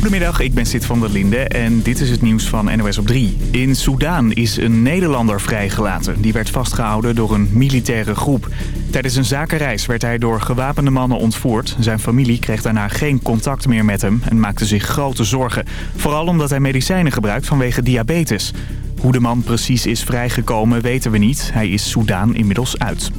Goedemiddag, ik ben Sid van der Linde en dit is het nieuws van NOS op 3. In Soudaan is een Nederlander vrijgelaten. Die werd vastgehouden door een militaire groep. Tijdens een zakenreis werd hij door gewapende mannen ontvoerd. Zijn familie kreeg daarna geen contact meer met hem en maakte zich grote zorgen. Vooral omdat hij medicijnen gebruikt vanwege diabetes. Hoe de man precies is vrijgekomen weten we niet. Hij is Soudaan inmiddels uit.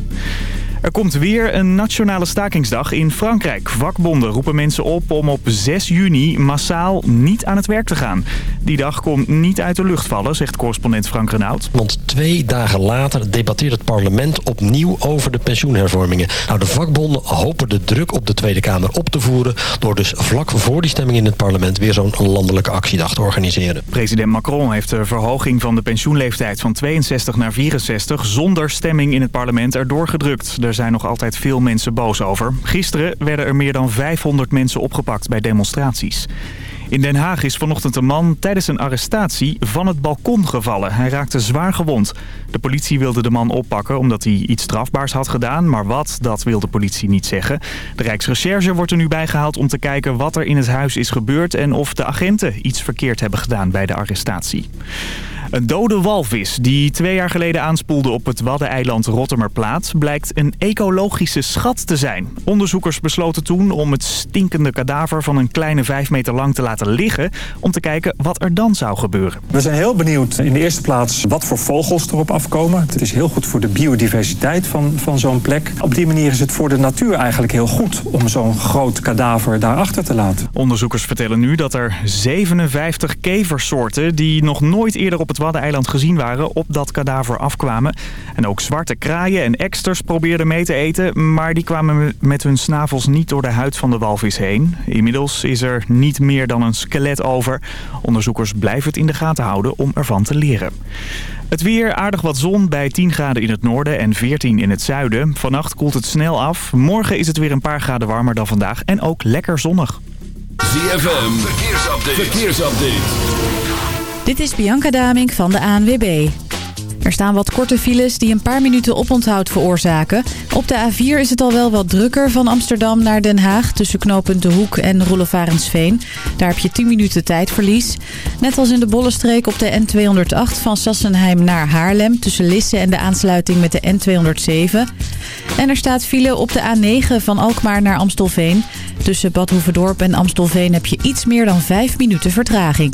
Er komt weer een nationale stakingsdag in Frankrijk. Vakbonden roepen mensen op om op 6 juni massaal niet aan het werk te gaan. Die dag komt niet uit de lucht vallen, zegt correspondent Frank Renaud. Want twee dagen later debatteert het parlement opnieuw over de pensioenhervormingen. Nou, de vakbonden hopen de druk op de Tweede Kamer op te voeren... door dus vlak voor die stemming in het parlement weer zo'n landelijke actiedag te organiseren. President Macron heeft de verhoging van de pensioenleeftijd van 62 naar 64... zonder stemming in het parlement erdoor gedrukt. Er zijn nog altijd veel mensen boos over. Gisteren werden er meer dan 500 mensen opgepakt bij demonstraties. In Den Haag is vanochtend een man tijdens een arrestatie van het balkon gevallen. Hij raakte zwaar gewond. De politie wilde de man oppakken omdat hij iets strafbaars had gedaan. Maar wat, dat wil de politie niet zeggen. De Rijksrecherche wordt er nu bijgehaald om te kijken wat er in het huis is gebeurd... en of de agenten iets verkeerd hebben gedaan bij de arrestatie. Een dode walvis die twee jaar geleden aanspoelde op het Waddeneiland Rottermerplaat... blijkt een ecologische schat te zijn. Onderzoekers besloten toen om het stinkende kadaver van een kleine vijf meter lang te laten liggen... om te kijken wat er dan zou gebeuren. We zijn heel benieuwd in de eerste plaats wat voor vogels erop afkomen. Het is heel goed voor de biodiversiteit van, van zo'n plek. Op die manier is het voor de natuur eigenlijk heel goed om zo'n groot kadaver daarachter te laten. Onderzoekers vertellen nu dat er 57 keversoorten die nog nooit eerder op het Waddeneiland gezien waren op dat kadaver afkwamen. En ook zwarte kraaien en eksters probeerden mee te eten, maar die kwamen met hun snavels niet door de huid van de walvis heen. Inmiddels is er niet meer dan een skelet over. Onderzoekers blijven het in de gaten houden om ervan te leren. Het weer, aardig wat zon bij 10 graden in het noorden en 14 in het zuiden. Vannacht koelt het snel af. Morgen is het weer een paar graden warmer dan vandaag en ook lekker zonnig. ZFM, verkeersupdate. Dit is Bianca Damink van de ANWB. Er staan wat korte files die een paar minuten oponthoud veroorzaken. Op de A4 is het al wel wat drukker van Amsterdam naar Den Haag... tussen knooppunt De Hoek en Roelofarensveen. Daar heb je 10 minuten tijdverlies. Net als in de Bollenstreek op de N208 van Sassenheim naar Haarlem... tussen Lisse en de aansluiting met de N207. En er staat file op de A9 van Alkmaar naar Amstelveen. Tussen Bad Hoevedorp en Amstelveen heb je iets meer dan 5 minuten vertraging.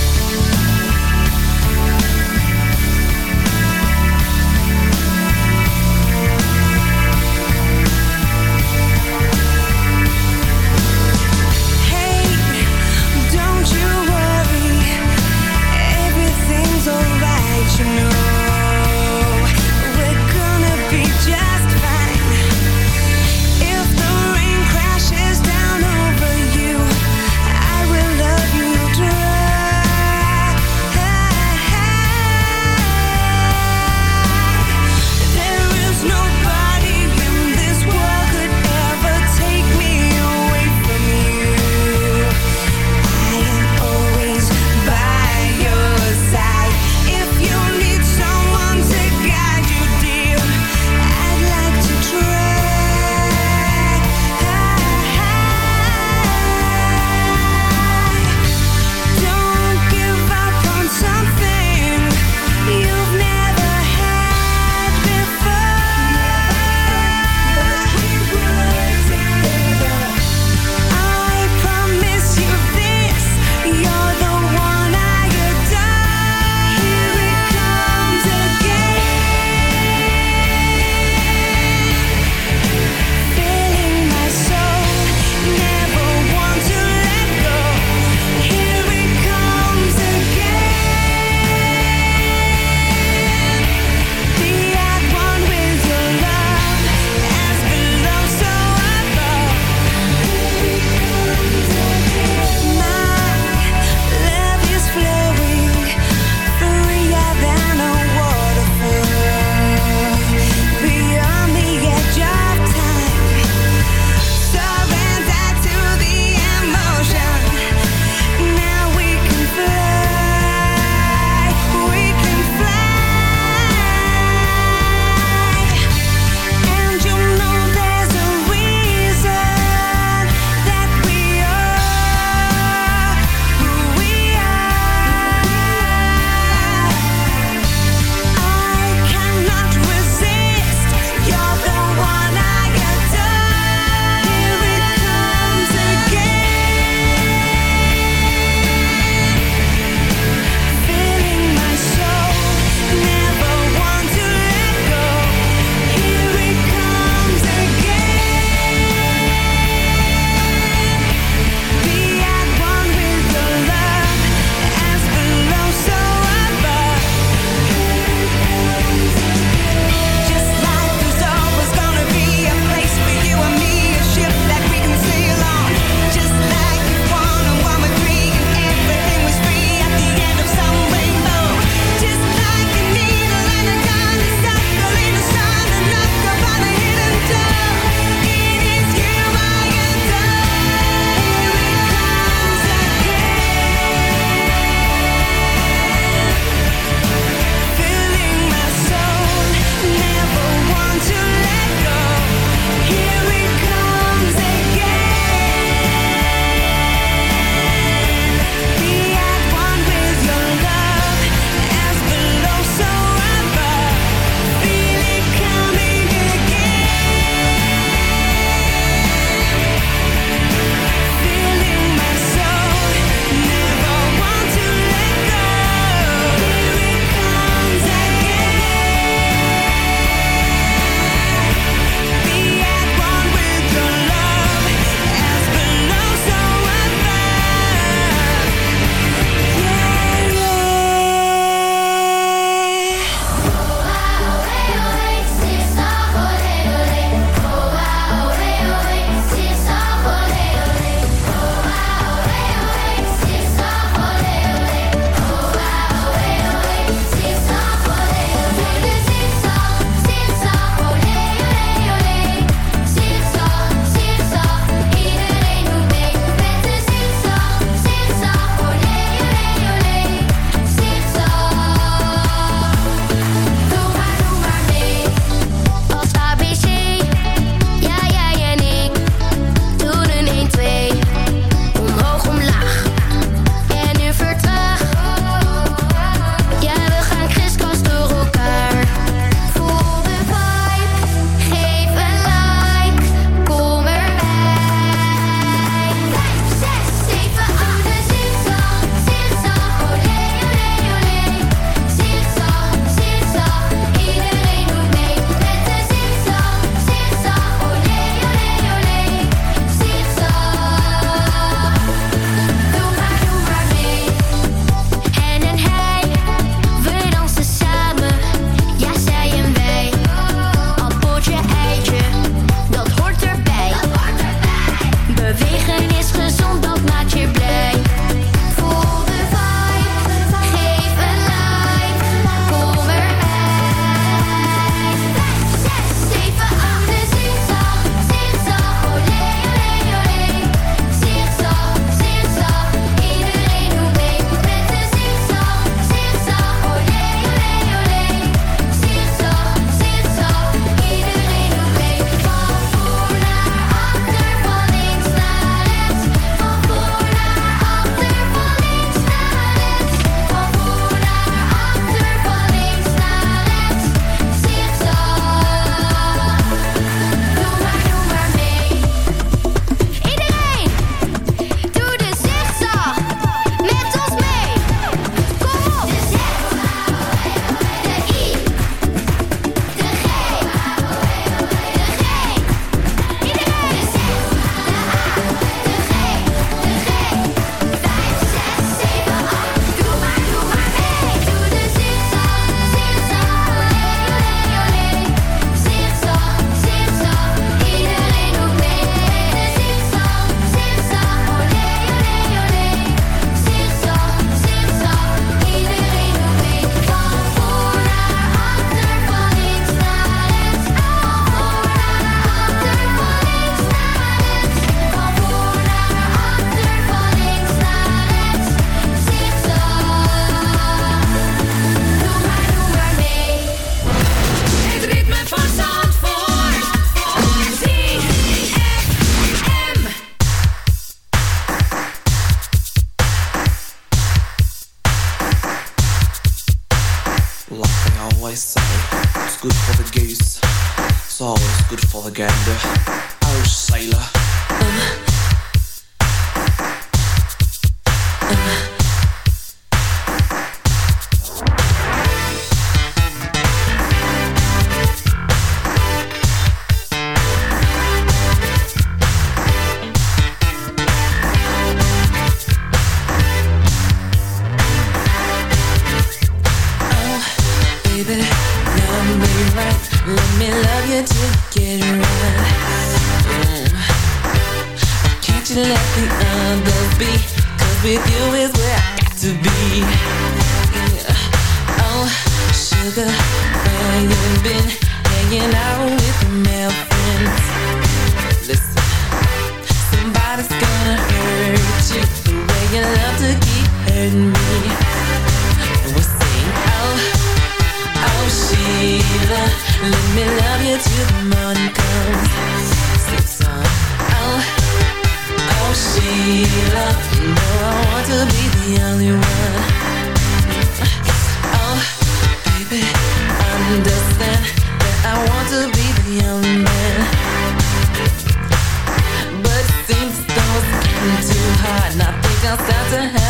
Let me love you till the morning comes oh, oh Sheila You know I want to be the only one Oh, baby, understand That I want to be the only man But it seems getting too hard And I think I'll start to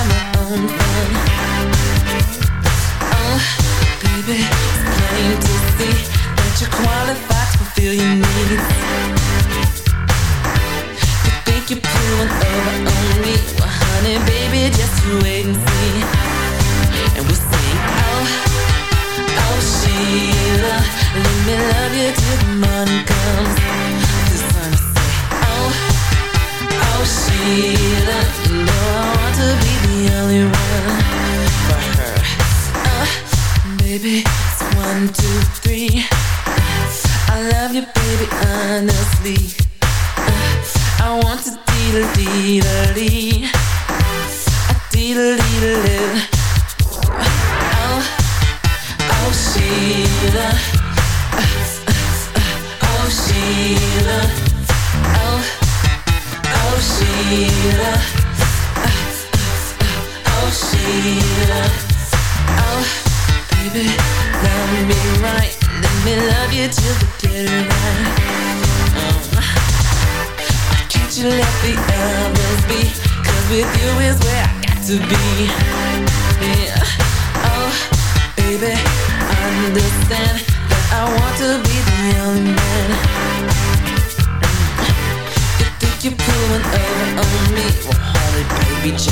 Beach.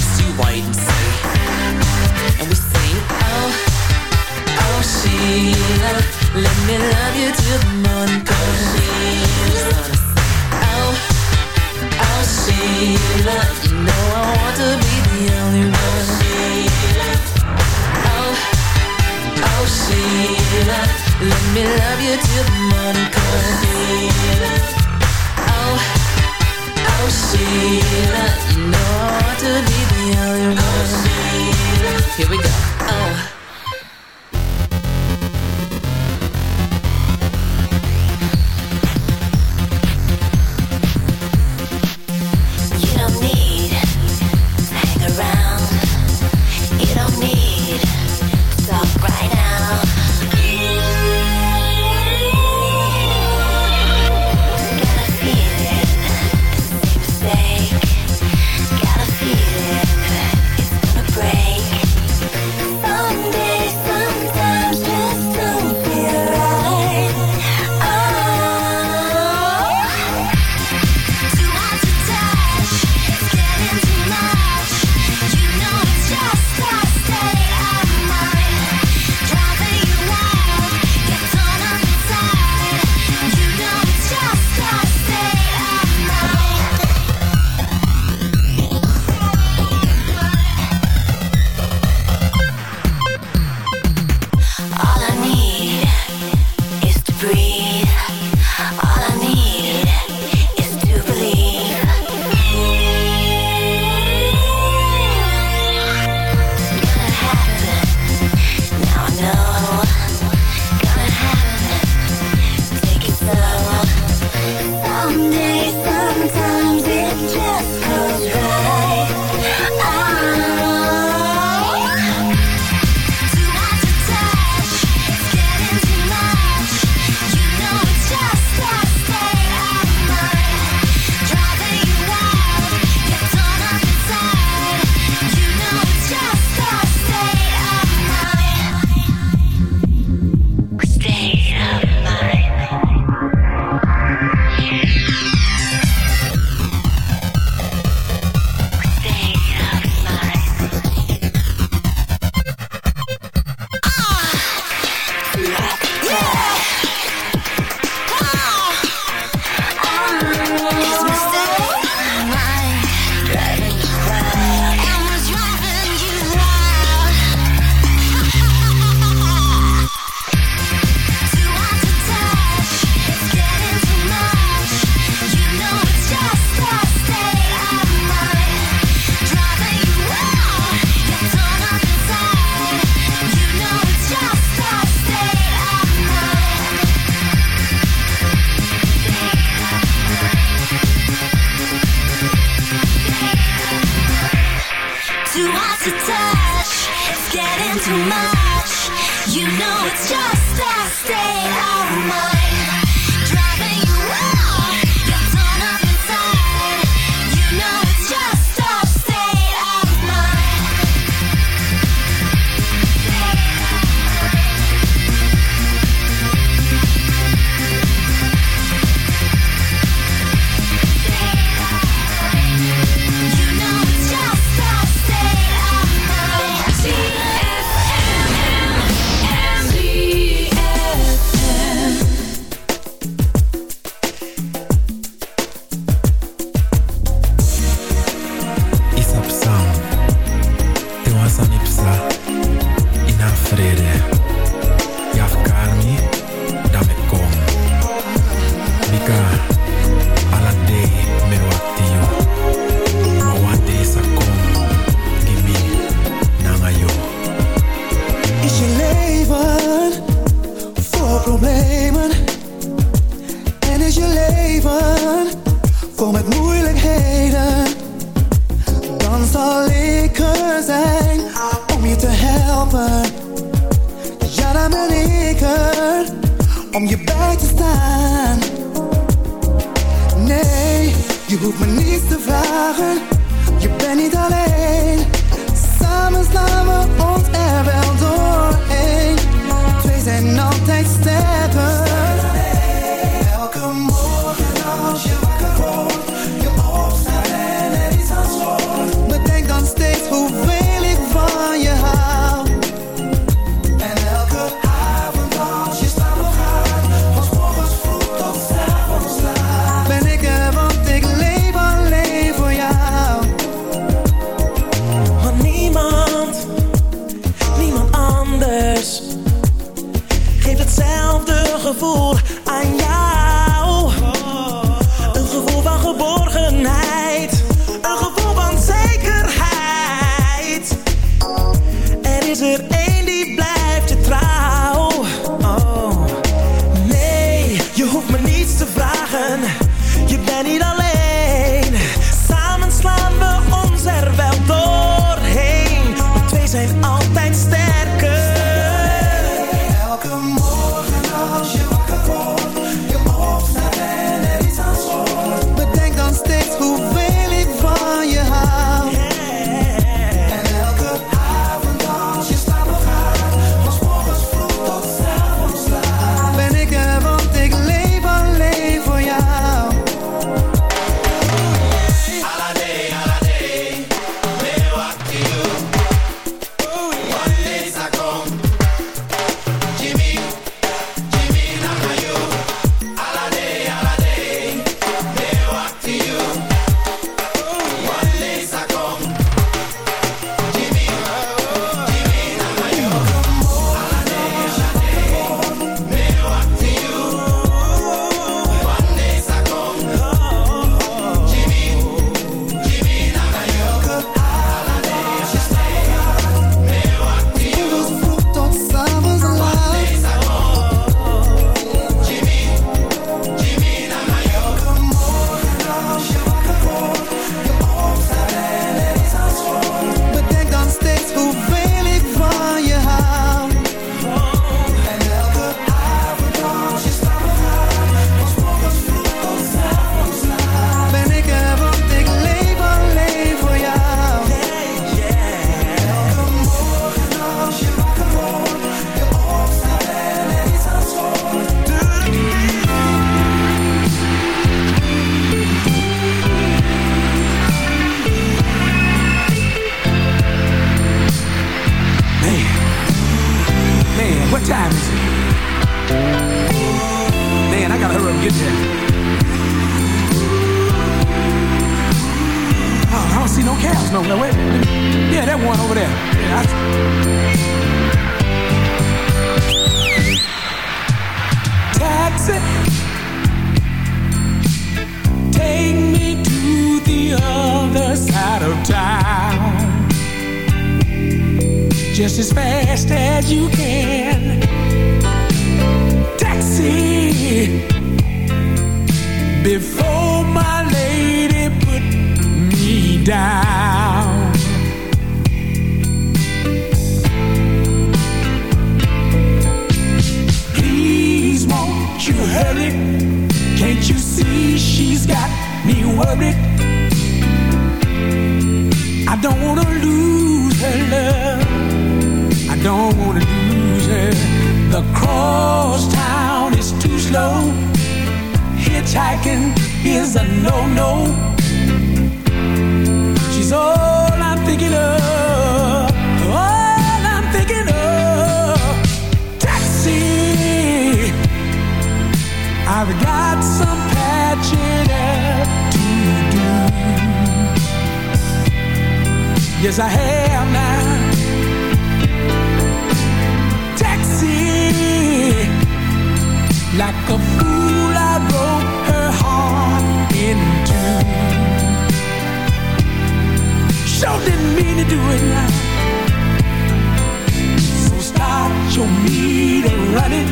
Your meter running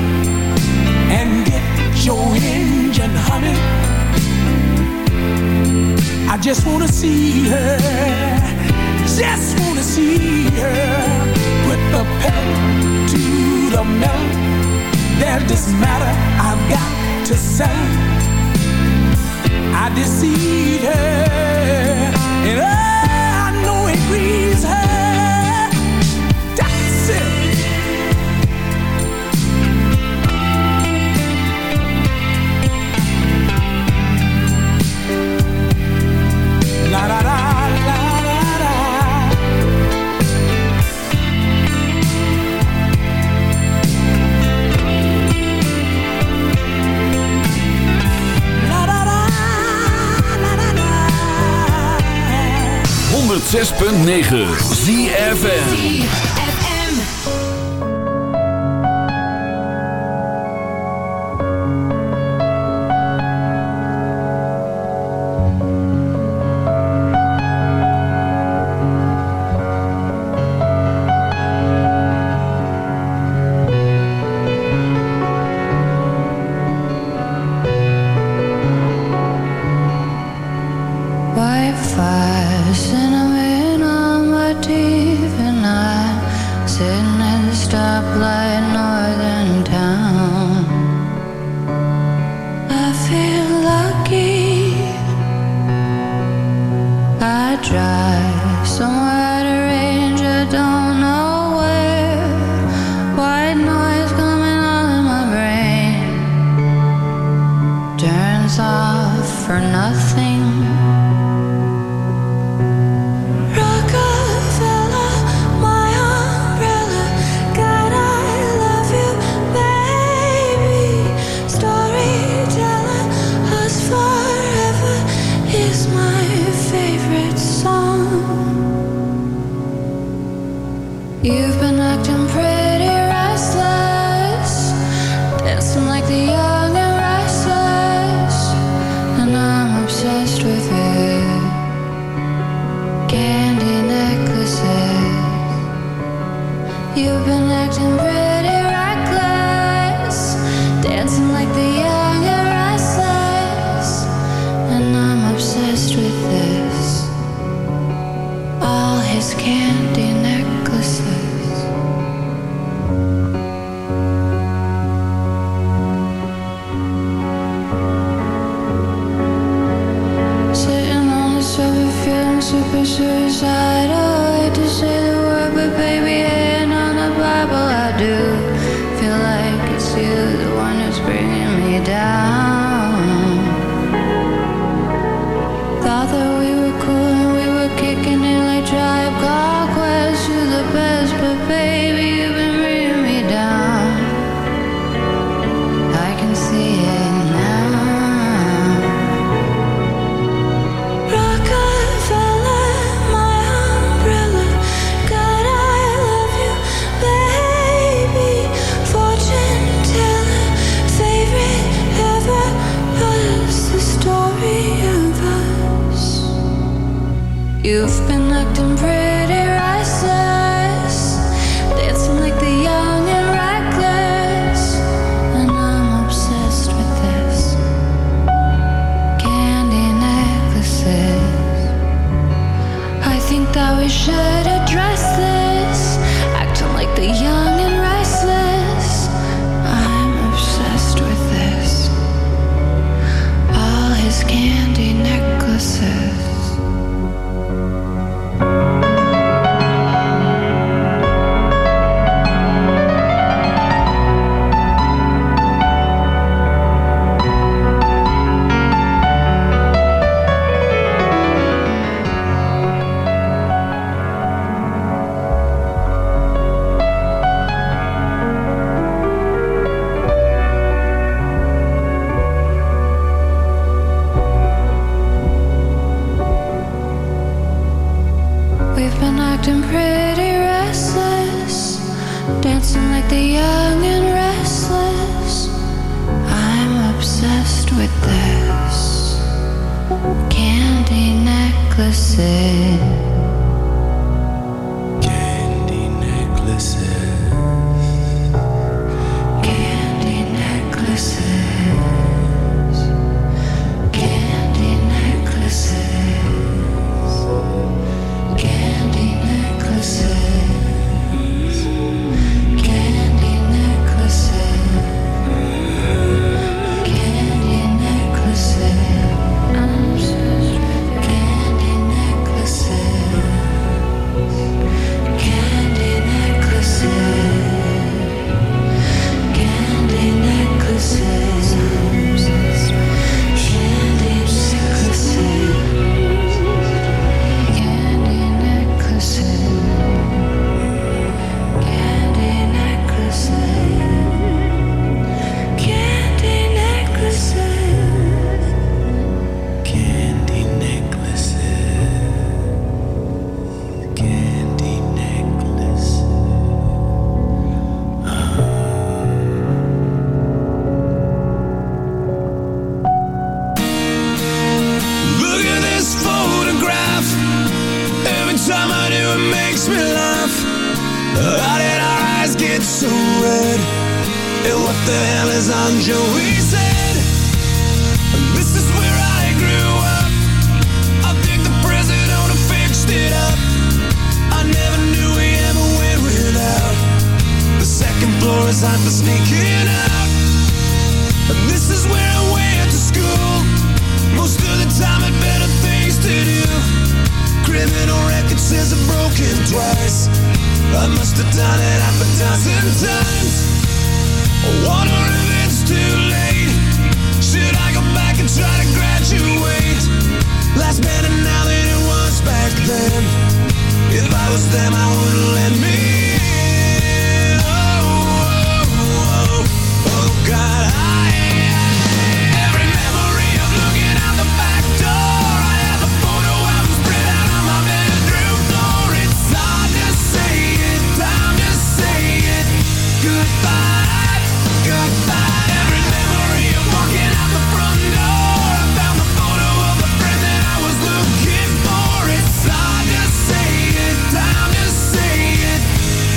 and get your engine humming. I just wanna see her, just wanna see her put the pedal to the metal there's this matter I've got to say. I deceived her, and I know it grieves her. 106.9 ZFN turns off for nothing.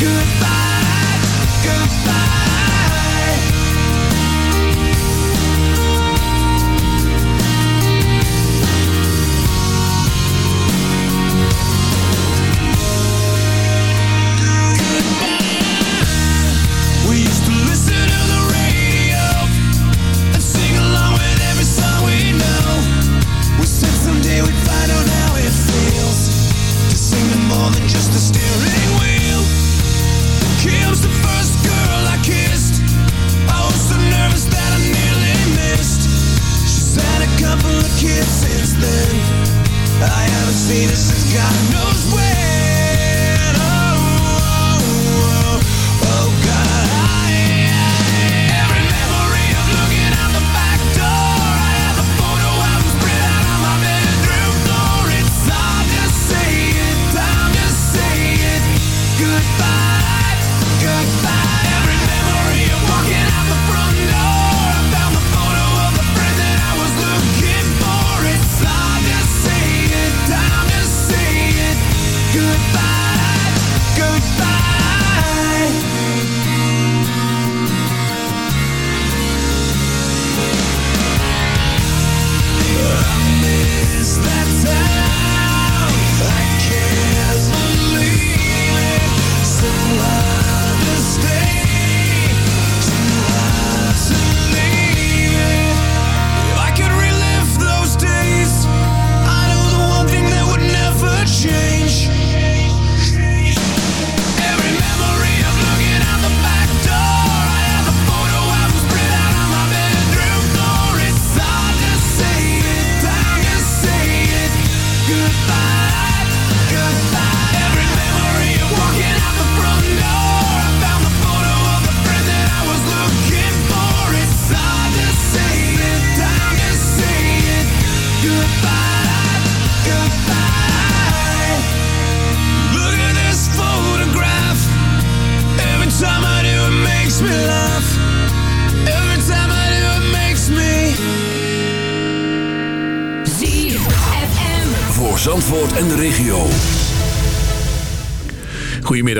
Goodbye,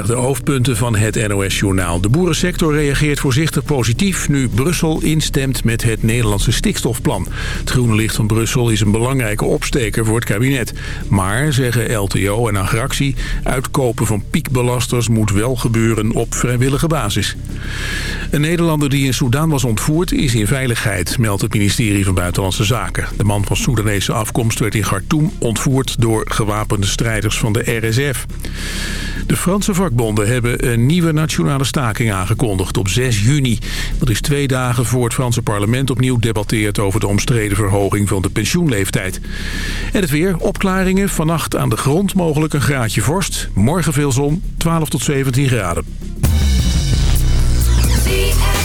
De hoofdpunten van het NOS-journaal. De boerensector reageert voorzichtig positief nu Brussel instemt met het Nederlandse stikstofplan. Het groene licht van Brussel is een belangrijke opsteker voor het kabinet. Maar, zeggen LTO en Agractie, uitkopen van piekbelasters moet wel gebeuren op vrijwillige basis. Een Nederlander die in Soedan was ontvoerd is in veiligheid, meldt het ministerie van Buitenlandse Zaken. De man van Soedanese afkomst werd in Khartoum ontvoerd door gewapende strijders van de RSF. De Franse vakbonden hebben een nieuwe nationale staking aangekondigd op 6 juni. Dat is twee dagen voor het Franse parlement opnieuw debatteert over de omstreden verhoging van de pensioenleeftijd. En het weer, opklaringen, vannacht aan de grond mogelijk een graadje vorst. Morgen veel zon, 12 tot 17 graden. ZFM.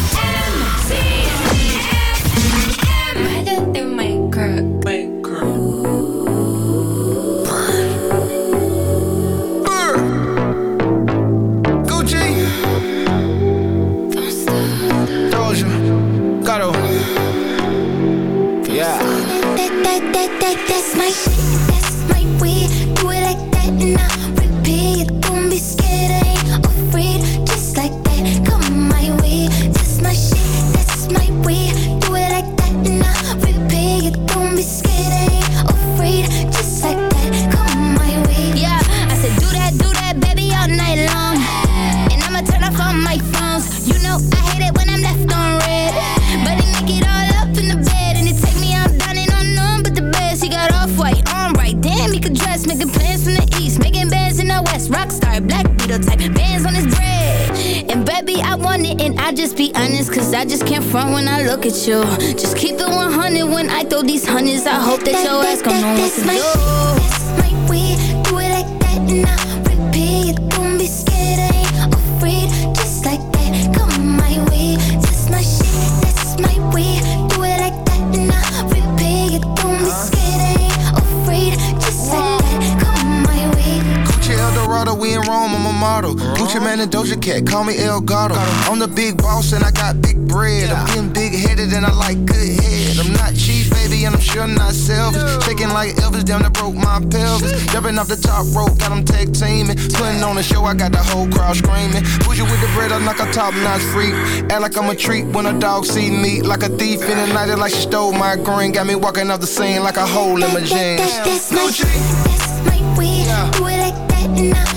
Jumping off the top rope, got them tag teaming. Putting on a show, I got the whole crowd screaming. Push you with the bread, I'm like a top notch freak. Act like I'm a treat when a dog see me. Like a thief in the night, like she stole my green. Got me walking off the scene like a hole in my jeans. That's my shit, that's my way. Do it like that and I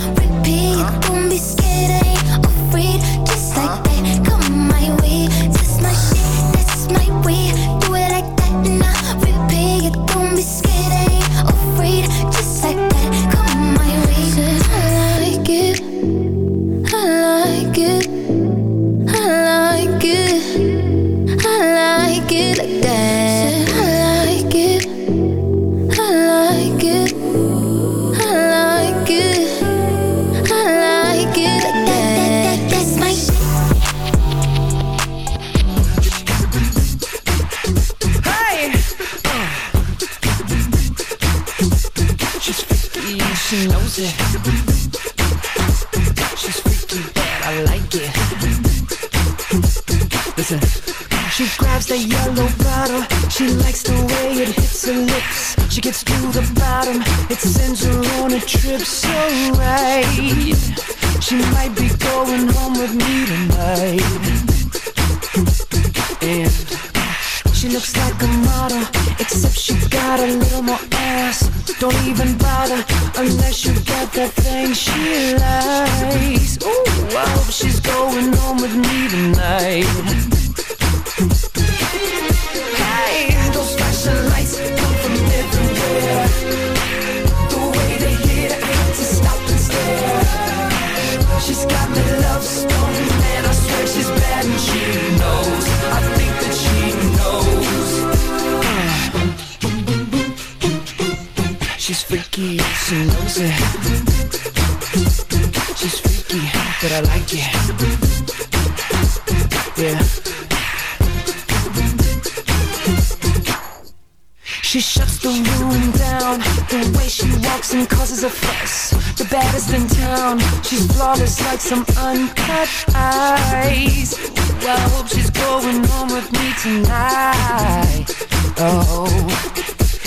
sends her on a trip so right. She might be going home with me tonight. And she looks like a model, except she's got a little more ass. Don't even bother unless you got that thing she likes. Ooh, I hope she's going home with me tonight. Hey, those flashing lights come from everywhere. She's freaky, she knows it. She's freaky, but I like it. Yeah. She shuts the room down. The way she walks and causes a fuss. Baddest in town. She's flawless like some uncut ice. Ooh, I hope she's going home with me tonight. Oh.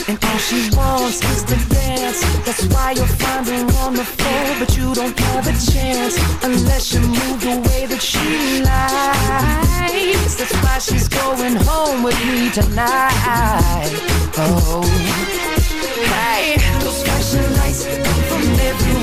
And all she wants is to dance. That's why you'll find her on the floor, but you don't have a chance unless you move the way that she likes. That's why she's going home with me tonight. Oh, hey, those flashing lights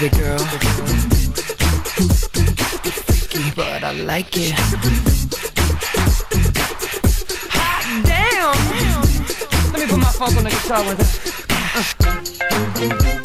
get it, girl but I like it. Hot damn! Let me put my funk on the guitar with it.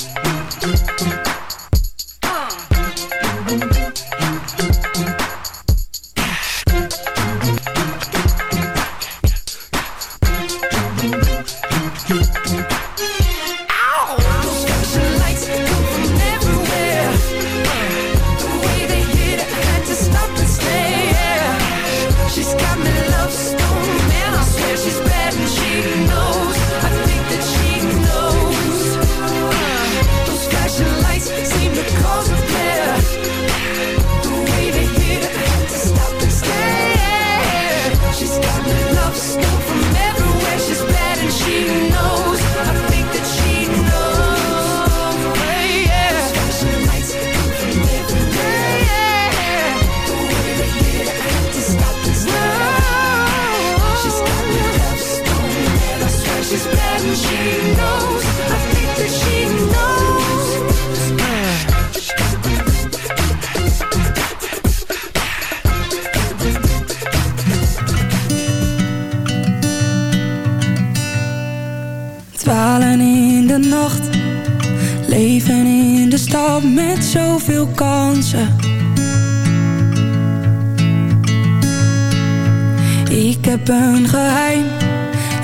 Dwalen in de nacht Leven in de stad met zoveel kansen. Ik heb een geheim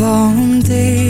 warm day